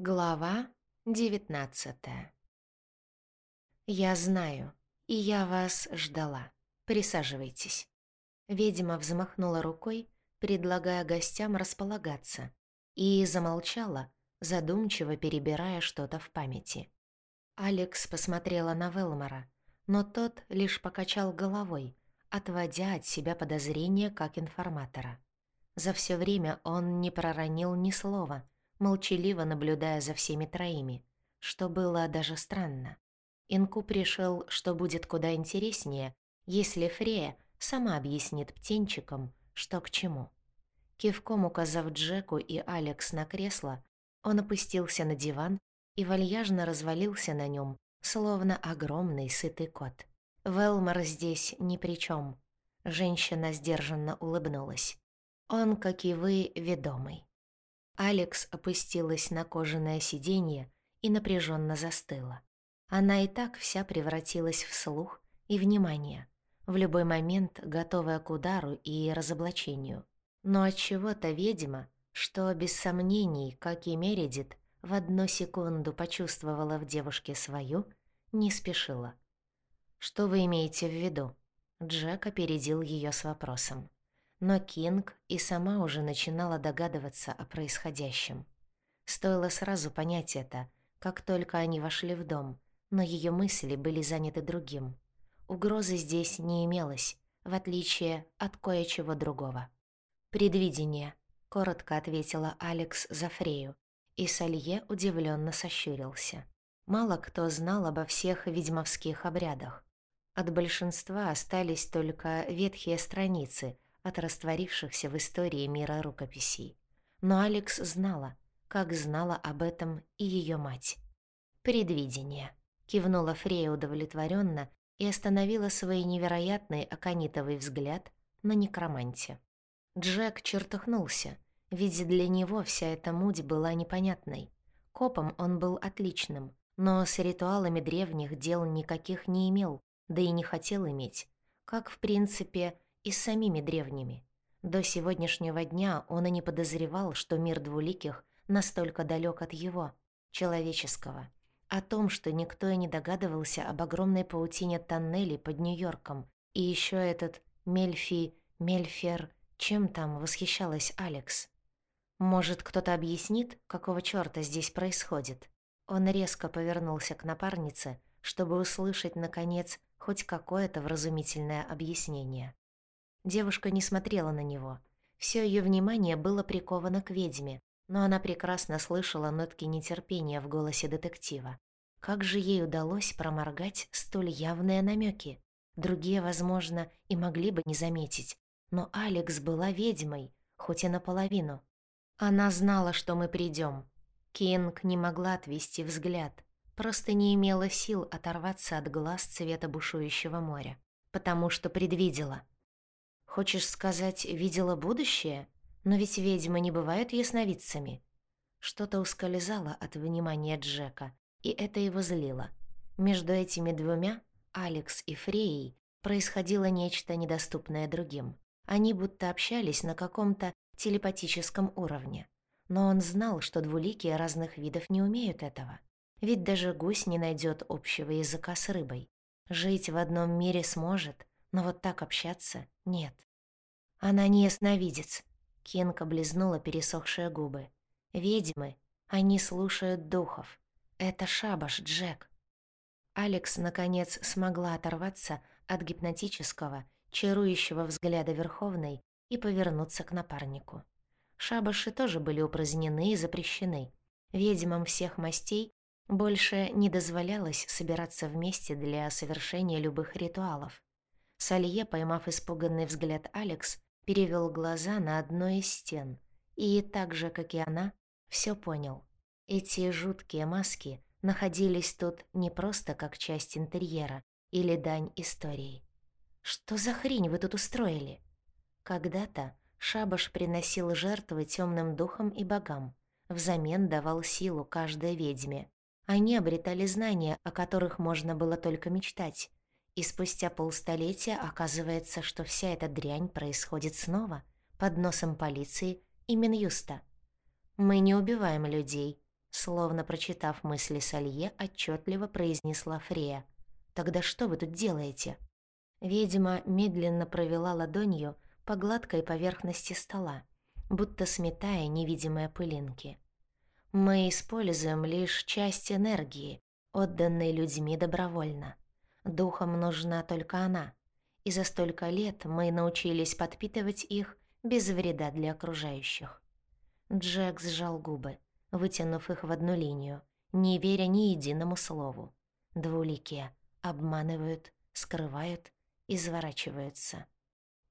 Глава девятнадцатая «Я знаю, и я вас ждала. Присаживайтесь». Ведьма взмахнула рукой, предлагая гостям располагаться, и замолчала, задумчиво перебирая что-то в памяти. Алекс посмотрела на Велмора, но тот лишь покачал головой, отводя от себя подозрения как информатора. За все время он не проронил ни слова — молчаливо наблюдая за всеми троими, что было даже странно. Инкуб решил, что будет куда интереснее, если Фрея сама объяснит птенчикам, что к чему. Кивком указав Джеку и Алекс на кресло, он опустился на диван и вальяжно развалился на нем, словно огромный сытый кот. Велмор здесь ни при чем. Женщина сдержанно улыбнулась. Он, как и вы, ведомый. Алекс опустилась на кожаное сиденье и напряженно застыла. Она и так вся превратилась в слух и внимание, в любой момент готовая к удару и разоблачению. Но от чего-то ведьма, что без сомнений, как и Мередит, в одну секунду почувствовала в девушке свою, не спешила. «Что вы имеете в виду?» Джек опередил ее с вопросом. Но Кинг и сама уже начинала догадываться о происходящем. Стоило сразу понять это, как только они вошли в дом, но ее мысли были заняты другим. Угрозы здесь не имелось, в отличие от кое-чего другого. «Предвидение», — коротко ответила Алекс за Фрею, и Салье удивленно сощурился. Мало кто знал обо всех ведьмовских обрядах. От большинства остались только ветхие страницы — от растворившихся в истории мира рукописей. Но Алекс знала, как знала об этом и ее мать. «Предвидение», — кивнула Фрея удовлетворенно и остановила свой невероятный аконитовый взгляд на некроманте. Джек чертыхнулся, ведь для него вся эта муть была непонятной. Копом он был отличным, но с ритуалами древних дел никаких не имел, да и не хотел иметь. Как, в принципе, и самими древними. До сегодняшнего дня он и не подозревал, что мир двуликих настолько далек от его, человеческого. О том, что никто и не догадывался об огромной паутине тоннелей под Нью-Йорком. И еще этот Мельфи, Мельфер, чем там восхищалась Алекс. Может, кто-то объяснит, какого чёрта здесь происходит? Он резко повернулся к напарнице, чтобы услышать, наконец, хоть какое-то вразумительное объяснение. Девушка не смотрела на него. Всё её внимание было приковано к ведьме, но она прекрасно слышала нотки нетерпения в голосе детектива. Как же ей удалось проморгать столь явные намёки? Другие, возможно, и могли бы не заметить. Но Алекс была ведьмой, хоть и наполовину. Она знала, что мы придём. Кинг не могла отвести взгляд, просто не имела сил оторваться от глаз цвета бушующего моря, потому что предвидела — Хочешь сказать, видела будущее? Но ведь ведьмы не бывают ясновидцами. Что-то ускользало от внимания Джека, и это его злило. Между этими двумя, Алекс и Фреей, происходило нечто недоступное другим. Они будто общались на каком-то телепатическом уровне. Но он знал, что двуликие разных видов не умеют этого. Ведь даже гусь не найдет общего языка с рыбой. Жить в одном мире сможет, но вот так общаться — нет. Она не ясновидец. Кинг облизнула пересохшие губы. Ведьмы, они слушают духов. Это шабаш, Джек. Алекс, наконец, смогла оторваться от гипнотического, чарующего взгляда Верховной и повернуться к напарнику. Шабаши тоже были упразднены и запрещены. Ведьмам всех мастей больше не дозволялось собираться вместе для совершения любых ритуалов. Салье, поймав испуганный взгляд Алекс, перевел глаза на одну из стен и, так же, как и она, все понял. Эти жуткие маски находились тут не просто как часть интерьера или дань истории. Что за хрень вы тут устроили? Когда-то Шабаш приносил жертвы темным духам и богам, взамен давал силу каждой ведьме. Они обретали знания, о которых можно было только мечтать, и спустя полстолетия оказывается, что вся эта дрянь происходит снова, под носом полиции и Минюста. «Мы не убиваем людей», Словно прочитав мысли Салье, отчетливо произнесла Фрея. «Тогда что вы тут делаете?» Ведьма медленно провела ладонью по гладкой поверхности стола, будто сметая невидимые пылинки. «Мы используем лишь часть энергии, отданной людьми добровольно. Духам нужна только она, и за столько лет мы научились подпитывать их без вреда для окружающих». Джек сжал губы вытянув их в одну линию, не веря ни единому слову. Двуликие обманывают, скрывают, изворачиваются.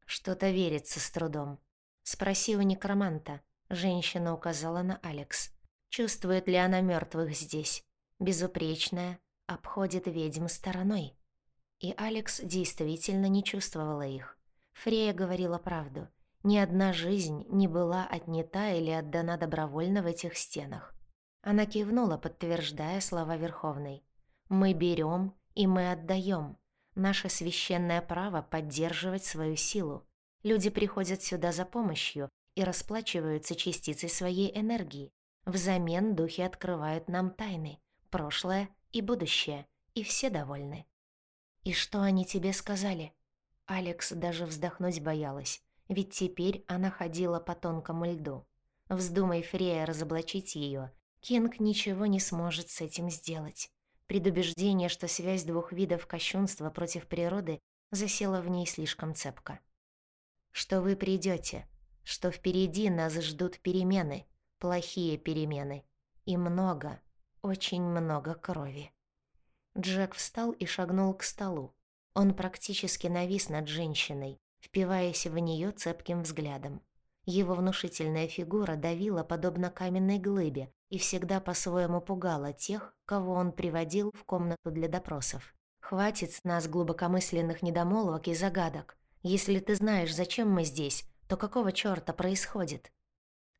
Что-то верится с трудом. Спроси у некроманта. Женщина указала на Алекс. Чувствует ли она мертвых здесь? Безупречная, обходит ведьм стороной. И Алекс действительно не чувствовала их. Фрея говорила правду. Ни одна жизнь не была отнята или отдана добровольно в этих стенах. Она кивнула, подтверждая слова Верховной. «Мы берем и мы отдаем. Наше священное право поддерживать свою силу. Люди приходят сюда за помощью и расплачиваются частицей своей энергии. Взамен духи открывают нам тайны, прошлое и будущее, и все довольны». «И что они тебе сказали?» Алекс даже вздохнуть боялась ведь теперь она ходила по тонкому льду. Вздумай Фрея разоблачить ее, Кинг ничего не сможет с этим сделать. Предубеждение, что связь двух видов кощунства против природы засела в ней слишком цепко. Что вы придете, что впереди нас ждут перемены, плохие перемены, и много, очень много крови. Джек встал и шагнул к столу. Он практически навис над женщиной, впиваясь в нее цепким взглядом. Его внушительная фигура давила подобно каменной глыбе и всегда по-своему пугала тех, кого он приводил в комнату для допросов. «Хватит с нас глубокомысленных недомолвок и загадок. Если ты знаешь, зачем мы здесь, то какого чёрта происходит?»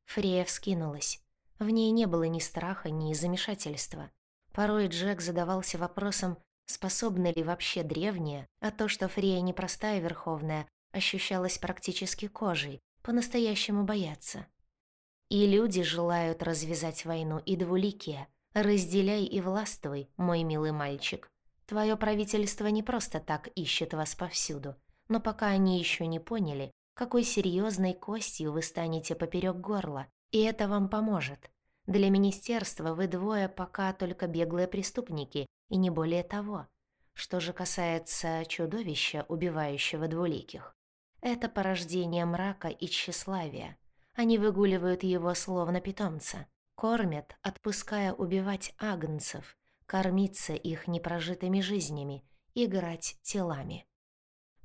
Фрея вскинулась. В ней не было ни страха, ни замешательства. Порой Джек задавался вопросом, способны ли вообще древние, а то, что Фрея непростая верховная, ощущалось практически кожей, по-настоящему бояться. И люди желают развязать войну, и двуликие. Разделяй и властвуй, мой милый мальчик. Твое правительство не просто так ищет вас повсюду, но пока они еще не поняли, какой серьезной костью вы станете поперек горла, и это вам поможет. Для министерства вы двое пока только беглые преступники, и не более того. Что же касается чудовища, убивающего двуликих, это порождение мрака и тщеславия. Они выгуливают его словно питомца, кормят, отпуская убивать агнцев, кормиться их непрожитыми жизнями, играть телами.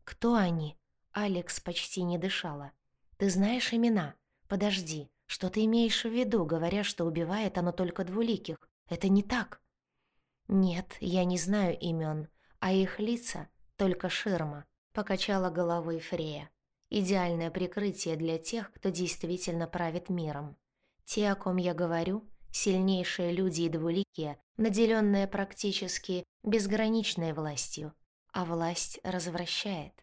«Кто они?» Алекс почти не дышала. «Ты знаешь имена? Подожди, что ты имеешь в виду, говоря, что убивает оно только двуликих? Это не так». «Нет, я не знаю имен, а их лица — только ширма. Покачала головой Фрея. Идеальное прикрытие для тех, кто действительно правит миром. Те, о ком я говорю, сильнейшие люди и двуликие, наделенные практически безграничной властью. А власть развращает.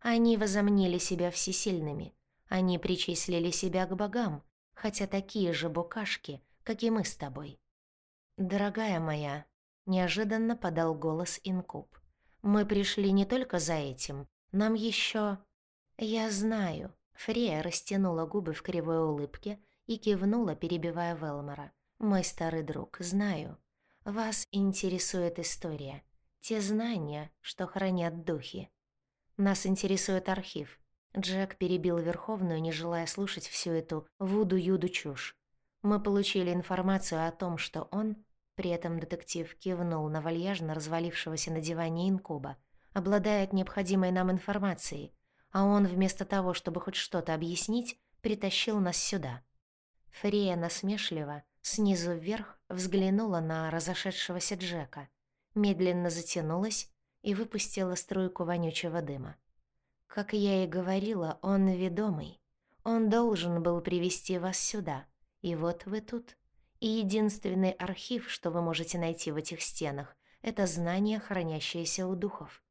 Они возомнили себя всесильными. Они причислили себя к богам, хотя такие же букашки, как и мы с тобой. «Дорогая моя», — неожиданно подал голос Инкуб, — «мы пришли не только за этим, нам еще...» «Я знаю». Фрея растянула губы в кривой улыбке и кивнула, перебивая Велмора. «Мой старый друг, знаю. Вас интересует история. Те знания, что хранят духи. Нас интересует архив». Джек перебил Верховную, не желая слушать всю эту вуду-юду чушь. «Мы получили информацию о том, что он...» При этом детектив кивнул на вальяжно развалившегося на диване инкуба – обладает необходимой нам информацией, а он вместо того, чтобы хоть что-то объяснить, притащил нас сюда. Фрея насмешливо, снизу вверх, взглянула на разошедшегося Джека, медленно затянулась и выпустила струйку вонючего дыма. Как я и говорила, он ведомый. Он должен был привести вас сюда, и вот вы тут. И единственный архив, что вы можете найти в этих стенах, это знания, хранящиеся у духов.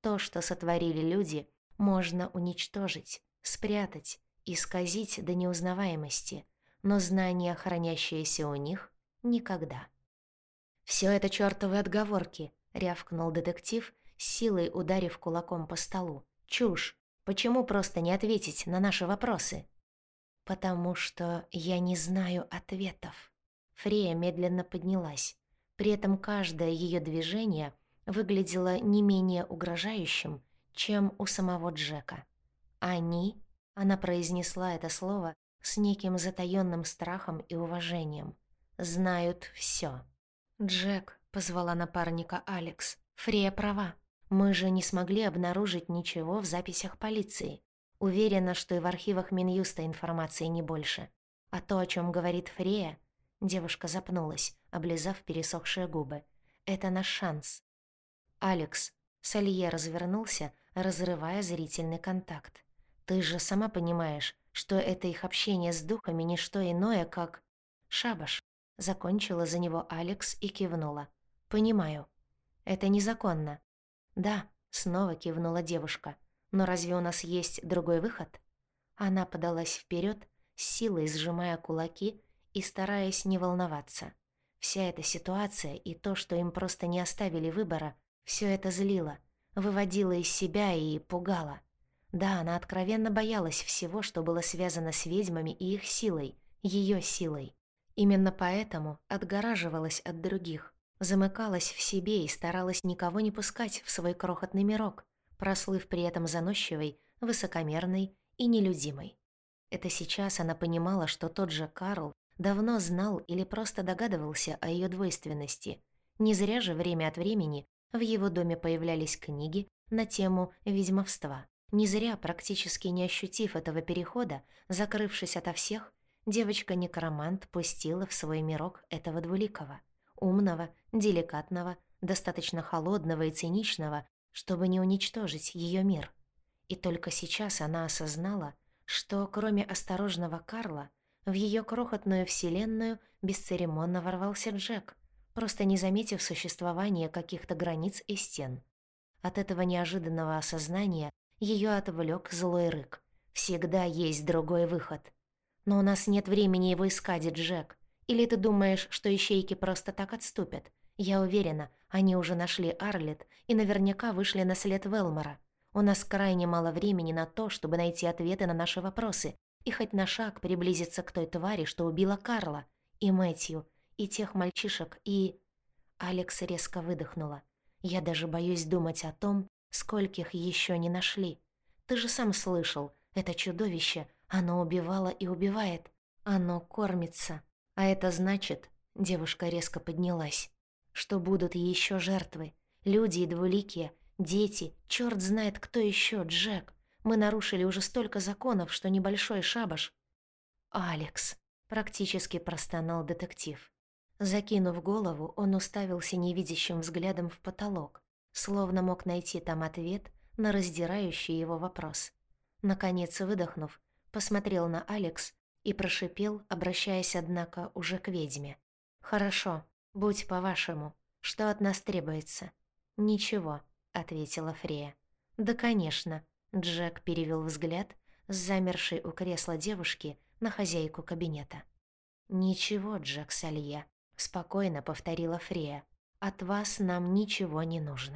То, что сотворили люди, можно уничтожить, спрятать, исказить до неузнаваемости, но знания, хранящиеся у них, никогда. «Всё это чёртовы отговорки», — рявкнул детектив, силой ударив кулаком по столу. «Чушь! Почему просто не ответить на наши вопросы?» «Потому что я не знаю ответов». Фрея медленно поднялась. При этом каждое её движение выглядело не менее угрожающим, чем у самого Джека. «Они», — она произнесла это слово с неким затаённым страхом и уважением, — «знают всё». «Джек», — позвала напарника Алекс, — «Фрея права. Мы же не смогли обнаружить ничего в записях полиции. Уверена, что и в архивах Минюста информации не больше. А то, о чем говорит Фрея...» Девушка запнулась, облизав пересохшие губы. «Это наш шанс». «Алекс», — Салье развернулся, разрывая зрительный контакт. «Ты же сама понимаешь, что это их общение с духами не что иное, как... Шабаш. Закончила за него Алекс и кивнула. «Понимаю. Это незаконно». «Да», — снова кивнула девушка. «Но разве у нас есть другой выход?» Она подалась вперед, силой сжимая кулаки и стараясь не волноваться. Вся эта ситуация и то, что им просто не оставили выбора, все это злило, выводило из себя и пугало. Да, она откровенно боялась всего, что было связано с ведьмами и их силой, ее силой. Именно поэтому отгораживалась от других, замыкалась в себе и старалась никого не пускать в свой крохотный мирок, прослыв при этом заносчивой, высокомерной и нелюдимой. Это сейчас она понимала, что тот же Карл давно знал или просто догадывался о ее двойственности. Не зря же время от времени в его доме появлялись книги на тему ведьмовства. Не зря, практически не ощутив этого перехода, закрывшись ото всех, девочка-некромант пустила в свой мирок этого двуликого, умного, деликатного, достаточно холодного и циничного, чтобы не уничтожить ее мир. И только сейчас она осознала, что кроме осторожного Карла, в ее крохотную вселенную бесцеремонно ворвался Джек, просто не заметив существования каких-то границ и стен. От этого неожиданного осознания ее отвлек злой рык. «Всегда есть другой выход», но у нас нет времени его искать, Джек. Или ты думаешь, что ищейки просто так отступят? Я уверена, они уже нашли Арлет и наверняка вышли на след Велмора. У нас крайне мало времени на то, чтобы найти ответы на наши вопросы и хоть на шаг приблизиться к той твари, что убила Карла, и Мэтью, и тех мальчишек, и... Алекс резко выдохнула. Я даже боюсь думать о том, скольких еще не нашли. Ты же сам слышал, это чудовище оно убивало и убивает. Оно кормится. А это значит, девушка резко поднялась, что будут еще жертвы. Люди и двуликие, дети, черт знает кто еще, Джек. Мы нарушили уже столько законов, что небольшой шабаш. «Алекс», — практически простонал детектив. Закинув голову, он уставился невидящим взглядом в потолок, словно мог найти там ответ на раздирающий его вопрос. Наконец, выдохнув, посмотрел на Алекс и прошипел, обращаясь, однако, уже к ведьме. «Хорошо, будь по-вашему. Что от нас требуется?» «Ничего», — ответила Фрея. «Да, конечно», — Джек перевел взгляд с замершей у кресла девушки на хозяйку кабинета. «Ничего, Джек Салье», — спокойно повторила Фрея. «От вас нам ничего не нужно».